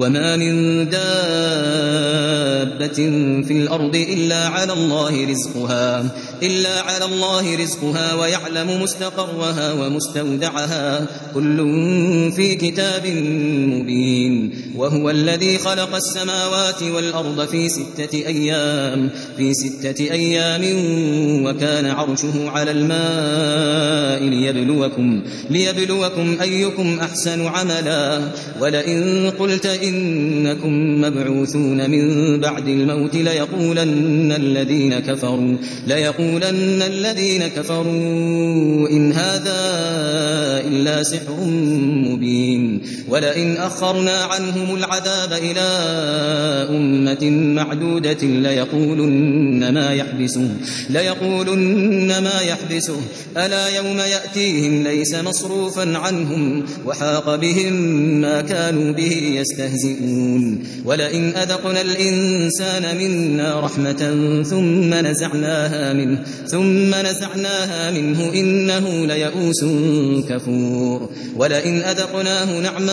وما من دابة في الأرض إلا على الله رزقها إلا على الله رزقها ويعلم مستقرها ومستودعها. كل في كتاب مبين. وهو الذي خلق السماوات والأرض في ستة أيام في ستة أيام وكان عرشه على الماء ليبلوكم ليبلوكم أيكم أحسن عملا. ولئن قلت إنكم مبعوثون من بعد الموت ليقولن الذين كفروا ليقولن الذين كفروا إن هذا إلا سحر مبين. ولئن أخرنا عنهم العذاب إلى أمة معدودة ليقولن ما يحبسه ليقولن ما يحبسه. ألا يوم يأتيهم ليس مصروفا عنهم وحاق بهم ما كانوا به يستهزئون. ولئن أذقنا الإنسان منا رحمة ثم نزعناها منه ثم نزعناها منه إنه ليئوس كفور. ولئن أذقناه نعماء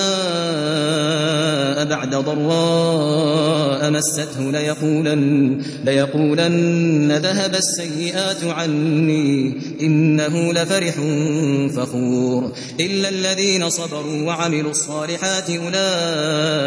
بعد ضراء مسته ليقولن, ليقولن ذهب السيئات عني إنه لفرح فخور. إلا الذين صبروا وعملوا الصالحات أولئك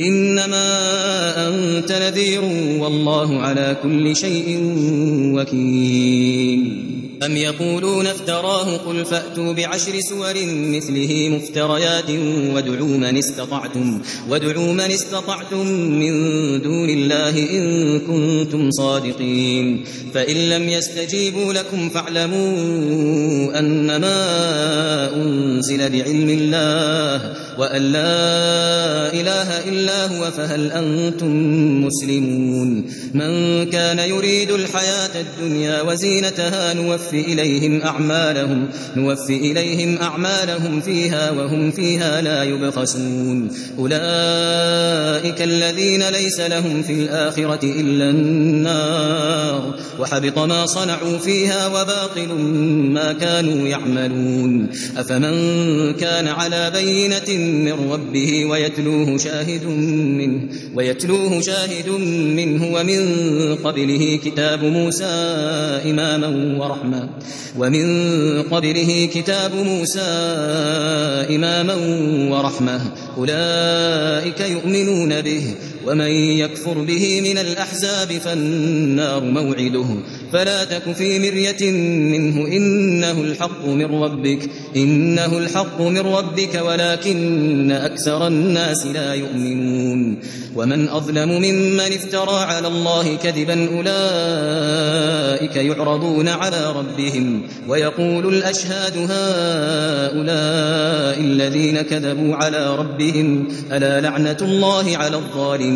إنما أنت نذير والله على كل شيء وكيل. أم يقولون افتراه قل فأتوا بعشر سور مثله مفتريات وادعوا من استطعتم وادعوا من استطعتم من دون الله إن كنتم صادقين. فإن لم يستجيبوا لكم فاعلموا أنما أنزل بعلم الله وأن لا إله إلا هو فهل أنتم مسلمون؟ من كان يريد الحياة الدنيا وزينتها نوفي إليهم أعمالهم نوفي إليهم أعمالهم فيها وهم فيها لا يبخسون. أولئك الذين ليس لهم في الآخرة إلا النار وحبط ما صنعوا فيها وباطل ما كانوا يعملون. أفمن كان على بينة من ربه ويتلوه شاهد منه ويتلوه شاهد منه ومن قبله كتاب موسى إماما ورحمة ومن قبله كتاب موسى إماما ورحمة. أولئك يؤمنون به ومن يكفر به من الأحزاب فالنار موعده. فلا تك في مرية منه إنه الحق من ربك إنه الحق من ربك ولكن أكثر الناس لا يؤمنون. ومن أظلم ممن افترى على الله كذبا أولئك يعرضون على ربهم ويقول الأشهاد هؤلاء الذين كذبوا على ربهم ألا لعنة الله على الظالمين؟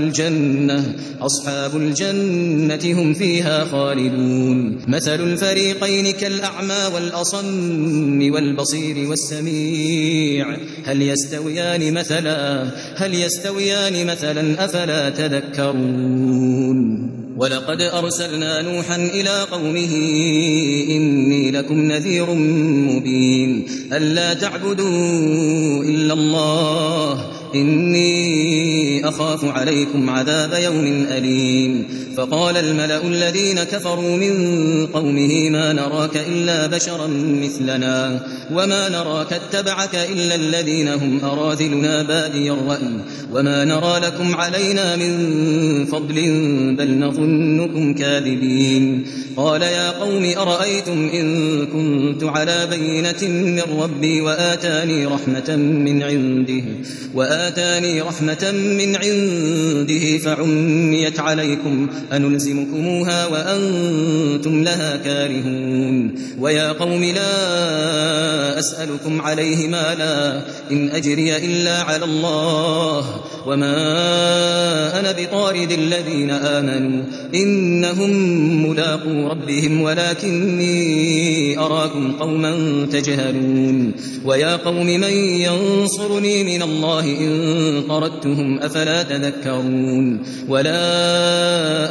الجنة أصحاب الجنة هم فيها خالدون. مثل الفريقين كالأعمى والأصم والبصير والسميع. هل يستويان مثلا هل يستويان مثلا أفلا تذكرون؟ ولقد أرسلنا نوحا إلى قومه إني لكم نذير مبين. ألا تعبدوا إلا الله إني أخاف عليكم عذاب يوم أليم. فقال الملأ الذين كفروا من قومه ما نراك إلا بشرا مثلنا وما نراك اتبعك إلا الذين هم أراذلنا بادي الرأي وما نرى لكم علينا من فضل بل نظنكم كاذبين قال يا قوم أرأيتم إن كنت على بينة من ربي وآتاني رحمة من عنده وآتاني رحمة من عنده فعميت عليكم أنلزمكموها وأنتم لها كارهون. ويا قوم لا أسألكم عليه مالا إن أجري إلا على الله. وما أنا بطارد الذين آمنوا إنهم ملاقو ربهم ولكني أراكم قوما تجهلون. ويا قوم من ينصرني من الله إن طردتهم أفلا تذكرون. ولا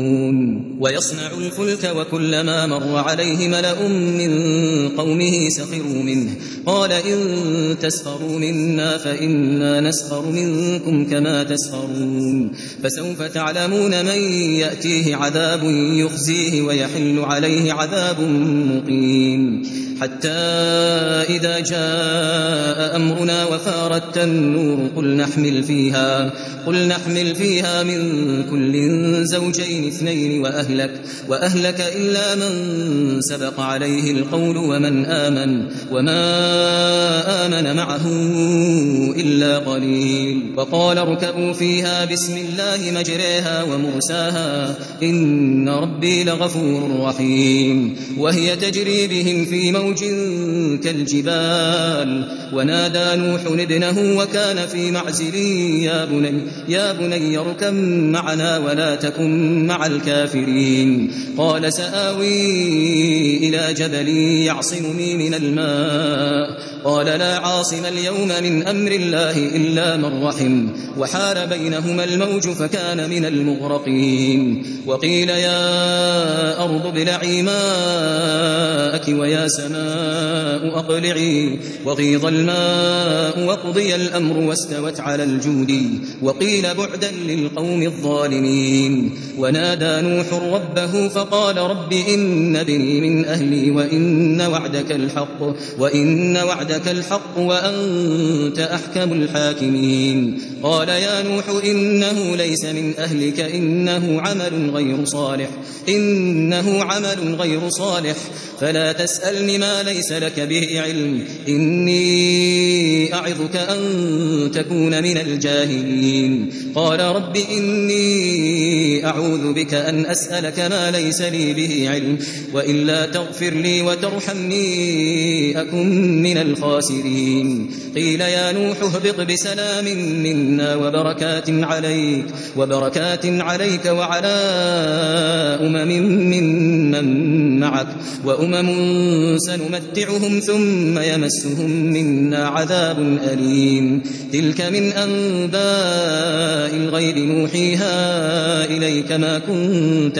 يعلمون. ويصنع الفلك وكلما مر عليه ملأ من قومه سخروا منه. قال إن تسخروا منا فإنا نسخر منكم كما تسخرون. فسوف تعلمون من يأتيه عذاب يخزيه ويحل عليه عذاب مقيم. حتى إذا جاء أمرنا وفارت النور قل نحمل فيها قل نحمل فيها من كل زوجين اثنين وأهلك وأهلك إلا من سبق عليه القول ومن آمن وما آمن معه إلا قليل. وقال اركبوا فيها بسم الله مجريها ومرساها إن ربي لغفور رحيم. وهي تجري بهم في موج كالجبال. ونادى نوح ابنه وكان في معزل يا بني يا بني اركب معنا ولا تكن مع الكافرين. قال سآوي إلى جبل يعصمني من الماء. قال لا عاصم اليوم من أمر الله إلا من رحم. وحال بينهما الموج فكان من المغرقين. وقيل يا أرض ابلعي ماءك ويا سماء أقلعي. وغيض الماء وقضي الأمر واستوت على الجود. وقيل بعدا للقوم الظالمين. ونادى نوح ربه فقال رب إن ابني من أهلي وإن وعدك الحق وإن وعدك الحق وأنت أحكم الحاكمين. قال يا نوح إنه ليس من أهلك إنه عمل غير صالح إنه عمل غير صالح. فلا تسألني ما ليس لك به علم إني أعظك أن تكون من الجاهلين. قال رب إني أعوذ بك أن أسألك ما ليس لي به علم وإلا تغفر لي وترحمني أكن من الخاسرين. قيل يا نوح اهبط بسلام منا وبركات عليك وبركات عليك وعلى أمم ممن معك وأمم سنمتعهم ثم يمسهم منا عذاب أليم. تلك من أنباء الغيب نوحيها إليك ما كنت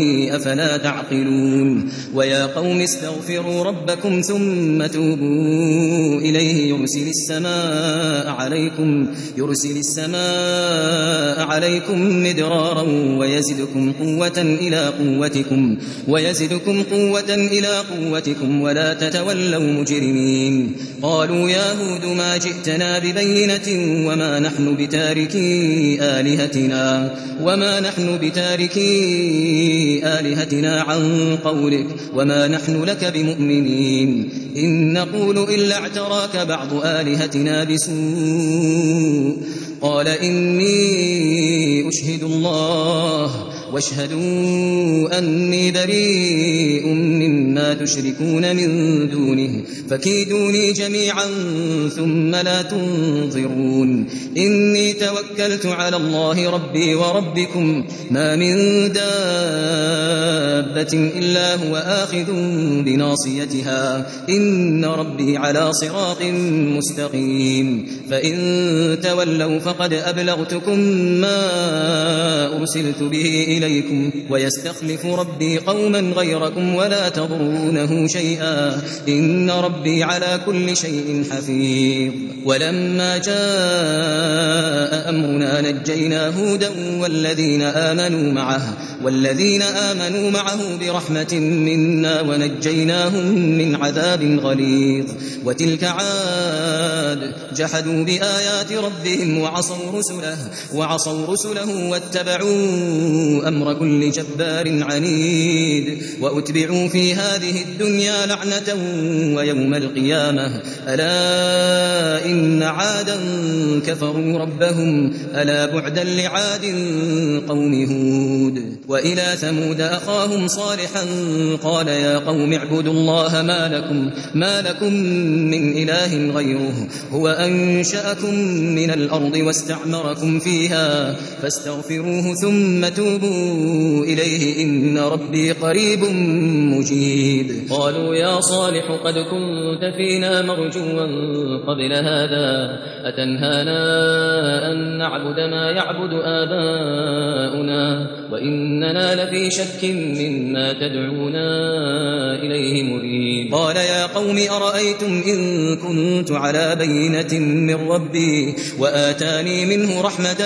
أفلا تعقلون ويا قوم استغفروا ربكم ثم توبوا إليه يرسل السماء عليكم يرسل السماء عليكم مدرارا ويزدكم قوة إلى قوتكم ويزدكم قوة إلى قوتكم ولا تتولوا مجرمين قالوا يا هود ما جئتنا ببينة وما نحن بتاركي آلهتنا وما نحن بتاركي آلهتنا عن قولك وما نحن لك بمؤمنين إن نقول إلا اعتراك بعض آلهتنا بسوء قال إني أشهد الله واشهدوا أني بريء مما تشركون من دونه فكيدوني جميعا ثم لا تنظرون. إني توكلت على الله ربي وربكم ما من دابة إلا هو آخذ بناصيتها. إن ربي على صراط مستقيم. فإن تولوا فقد أبلغتكم ما أرسلت به إليكم ويستخلف ربي قوما غيركم ولا تضرونه شيئا إن ربي على كل شيء حفيظ. ولما جاء أمرنا نجينا هودا والذين آمنوا معه والذين آمنوا معه برحمة منا ونجيناهم من عذاب غليظ. وتلك عاد جحدوا بآيات ربهم وعصوا رسله وعصوا رسله واتبعوا أمر كل جبار عنيد. وأتبعوا في هذه الدنيا لعنة ويوم القيامة. ألا إن عادا كفروا ربهم. ألا بعدا لعاد قوم هود. وإلى ثمود أخاهم صالحا قال يا قوم اعبدوا الله ما لكم ما لكم من إله غيره. هو أنشأكم من الأرض واستعمركم فيها فاستغفروه ثم توبوا إليه إن ربي قريب مجيب. قالوا يا صالح قد كنت فينا مرجوا قبل هذا أتنهانا أن نعبد ما يعبد آباؤنا؟ وإننا لفي شك مما تدعونا إليه مريب. قال يا قوم أرأيتم إن كنت على بينة من ربي وآتاني منه رحمة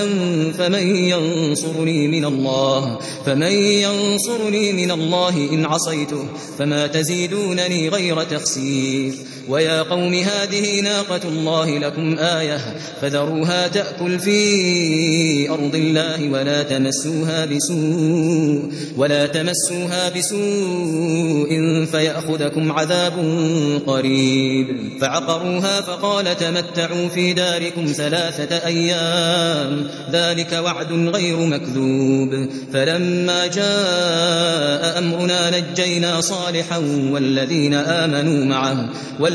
فمن ينصرني من الله؟ فمن ينصرني من الله إن عصيته فما تزيدونني غير تخسير. ويا قوم هذه ناقة الله لكم آية فذروها تأكل في أرض الله ولا تمسوها بسوء ولا تمسوها بسوء فيأخذكم عذاب قريب فعقروها فقال تمتعوا في داركم ثلاثة أيام ذلك وعد غير مكذوب فلما جاء أمرنا نجينا صالحا والذين آمنوا معه والذين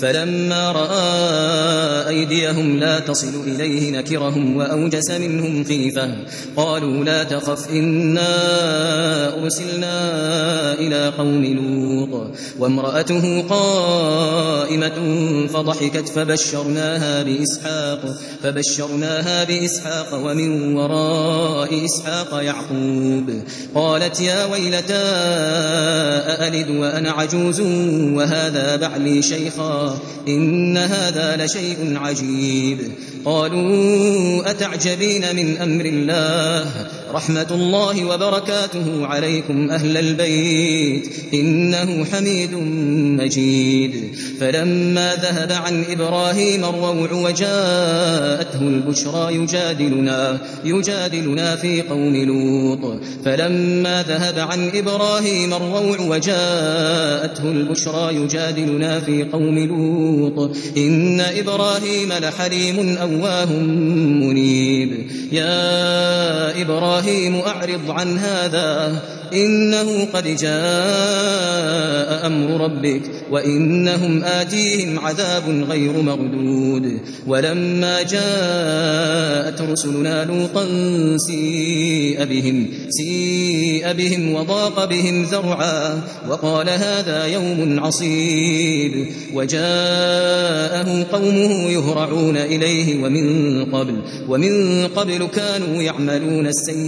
فلما رأى أيديهم لا تصل إليه نكرهم وأوجس منهم خيفة. قالوا لا تخف إنا أرسلنا إلى قوم لوط. وامرأته قائمة فضحكت فبشرناها بإسحاق إسحاق فبشرناها بإسحاق ومن وراء إسحاق يعقوب. قالت يا ويلتى أألد وأنا عجوز؟ وهذا بعلي شيخا. إن هذا لشيء عجيب. قالوا أتعجبين من أمر الله؟ رحمة الله وبركاته عليكم أهل البيت إنه حميد مجيد. فلما ذهب عن إبراهيم الروع وجاءته البشرى يجادلنا يجادلنا في قوم لوط. فلما ذهب عن إبراهيم الروع وجاءته البشرى يجادلنا في قوم لوط. إن إبراهيم لحليم أواه منيب. يا إبراهيم أعرض عن هذا. إنه قد جاء أمر ربك وإنهم آتيهم عذاب غير مردود. ولما جاءت رسلنا لوطا سيء بهم سيء بهم وضاق بهم ذرعا وقال هذا يوم عصيب. وجاءه قومه يهرعون إليه ومن قبل ومن قبل كانوا يعملون السيئات.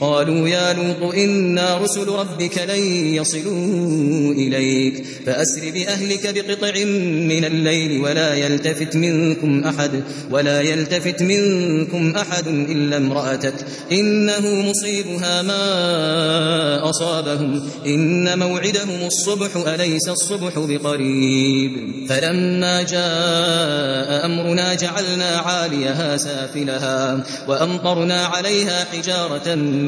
قالوا يا لوط إنا رسل ربك لن يصلوا إليك فأسر بأهلك بقطع من الليل ولا يلتفت منكم أحد ولا يلتفت منكم أحد إلا امرأتك إنه مصيبها ما أصابهم إن موعدهم الصبح أليس الصبح بقريب فلما جاء أمرنا جعلنا عاليها سافلها وأمطرنا عليها حجارة من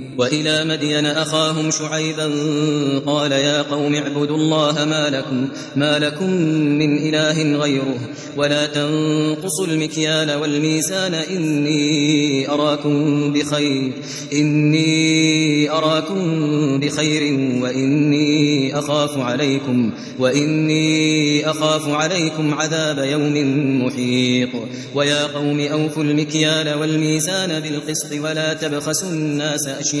وإلى مدين أخاهم شعيبا قال يا قوم اعبدوا الله ما لكم ما لكم من إله غيره ولا تنقصوا المكيال والميزان إني أراكم بخير إني أراكم بخير وإني أخاف عليكم وإني أخاف عليكم عذاب يوم محيط. ويا قوم أوفوا المكيال والميزان بالقسط ولا تبخسوا الناس أشياء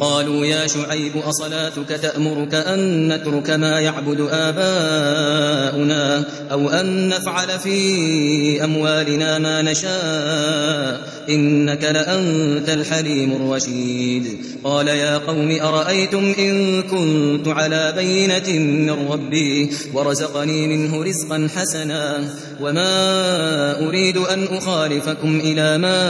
قالوا يا شعيب أصلاتك تأمرك أن نترك ما يعبد آباؤنا أو أن نفعل في أموالنا ما نشاء؟ إنك لأنت الحليم الرشيد. قال يا قوم أرأيتم إن كنت على بينة من ربي ورزقني منه رزقا حسنا وما أريد أن أخالفكم إلى ما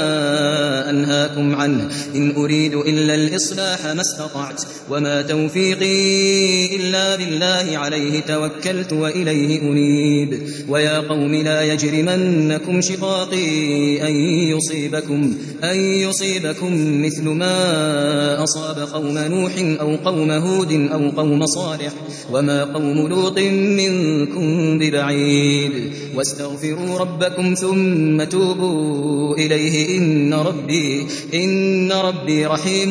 أنهاكم عنه. إن أريد إلا الإصلاح ما استطعت وما توفيقي إلا بالله عليه توكلت وإليه أنيب. ويا قوم لا يجرمنكم شقاقي أن يصيبكم, أن يصيبكم مثل ما أصاب قوم نوح أو قوم هود أو قوم صالح وما قوم لوط منكم ببعيد. واستغفروا ربكم ثم توبوا إليه إن ربي, إن ربي رحيم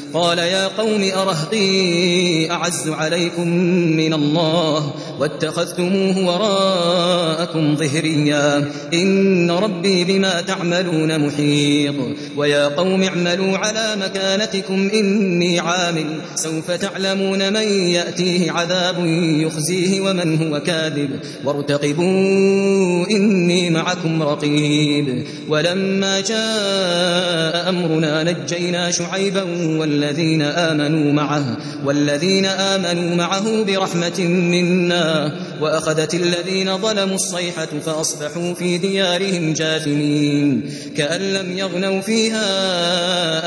قال يا قوم أرهطي أعز عليكم من الله واتخذتموه وراءكم ظهريا إن ربي بما تعملون محيط ويا قوم اعملوا على مكانتكم إني عامل سوف تعلمون من يأتيه عذاب يخزيه ومن هو كاذب وارتقبوا إني معكم رقيب ولما جاء أمرنا نجينا شعيبا آمنوا معه والذين آمنوا معه برحمة منا وأخذت الذين ظلموا الصيحة فأصبحوا في ديارهم جاثمين. كأن لم يغنوا فيها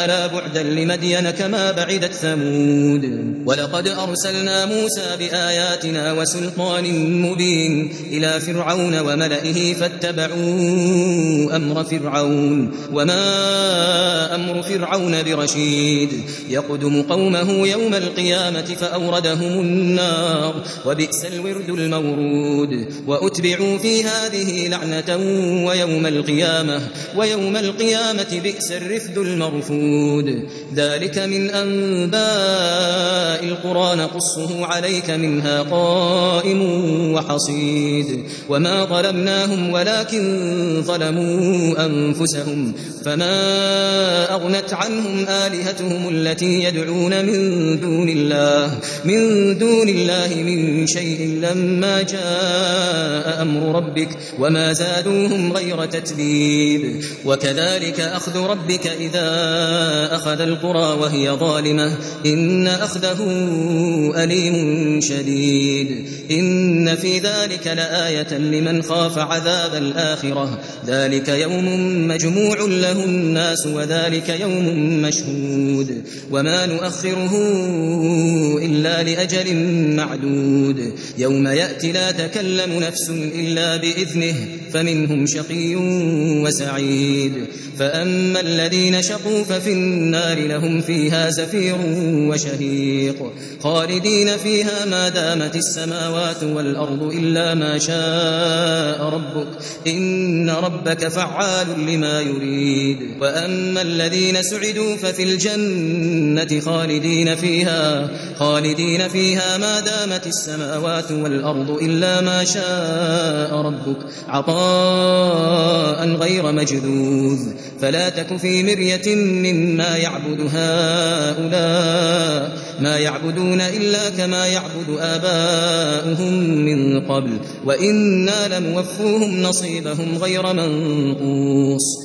ألا بعدا لمدين كما بعدت ثمود. ولقد أرسلنا موسى بآياتنا وسلطان مبين إلى فرعون وملئه فاتبعوا أمر فرعون. وما أمر فرعون برشيد. يقدم قومه يوم القيامة فأوردهم النار. وبئس الورد المورود وأتبعوا في هذه لعنة ويوم القيامة ويوم القيامة بئس الرفد المرفود. ذلك من أنباء القرى نقصه عليك منها قائم وحصيد. وما ظلمناهم ولكن ظلموا أنفسهم. فما أغنت عنهم آلهتهم التي يدعون من دون الله من دون الله من شيء لما جاء أمر ربك وما زادوهم غير تتبيب. وكذلك أخذ ربك إذا أخذ القرى وهي ظالمة. إن أخذه أليم شديد. إن في ذلك لآية لمن خاف عذاب الآخرة. ذلك يوم مجموع له الناس وذلك يوم مشهود. وما نؤخره إلا لأجل معدود. يوم يأتي لا تكلم نفس إلا بإذنه فمنهم شقي وسعيد. فأما الذين شقوا ففي النار لهم فيها زفير وشهيق. خالدين فيها ما دامت السماوات والأرض إلا ما شاء ربك. إن ربك فعال لما يريد. وأما الذين سعدوا ففي الجنة خالدين فيها خالدين فيها ما دامت السماوات والأرض إلا ما شاء ربك عطاء غير مجذوذ. فلا تك في مرية مما يعبد هؤلاء ما يعبدون إلا كما يعبد آباؤهم من قبل. وإنا لموفوهم نصيبهم غير منقوص.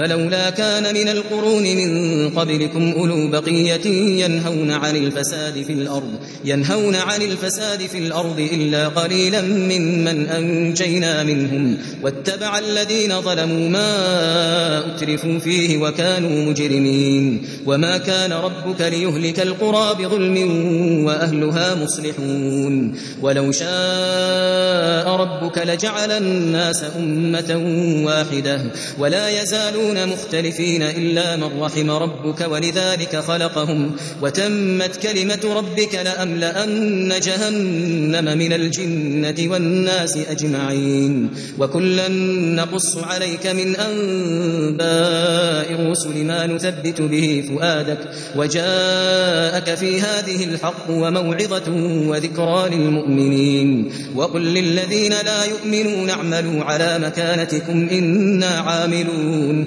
فلولا كان من القرون من قبلكم أولو بقية ينهون عن الفساد في الأرض ينهون عن الفساد في الأرض إلا قليلا ممن أنجينا منهم واتبع الذين ظلموا ما أترفوا فيه وكانوا مجرمين. وما كان ربك ليهلك القرى بظلم وأهلها مصلحون. ولو شاء ربك لجعل الناس أمة واحدة ولا يزالون مختلفين إلا من رحم ربك ولذلك خلقهم وتمت كلمة ربك لأملأن جهنم من الجنة والناس أجمعين وكلا نقص عليك من أنباء الرسل ما نثبت به فؤادك وجاءك في هذه الحق وموعظة وذكرى للمؤمنين وقل للذين لا يؤمنون اعملوا على مكانتكم إنا عاملون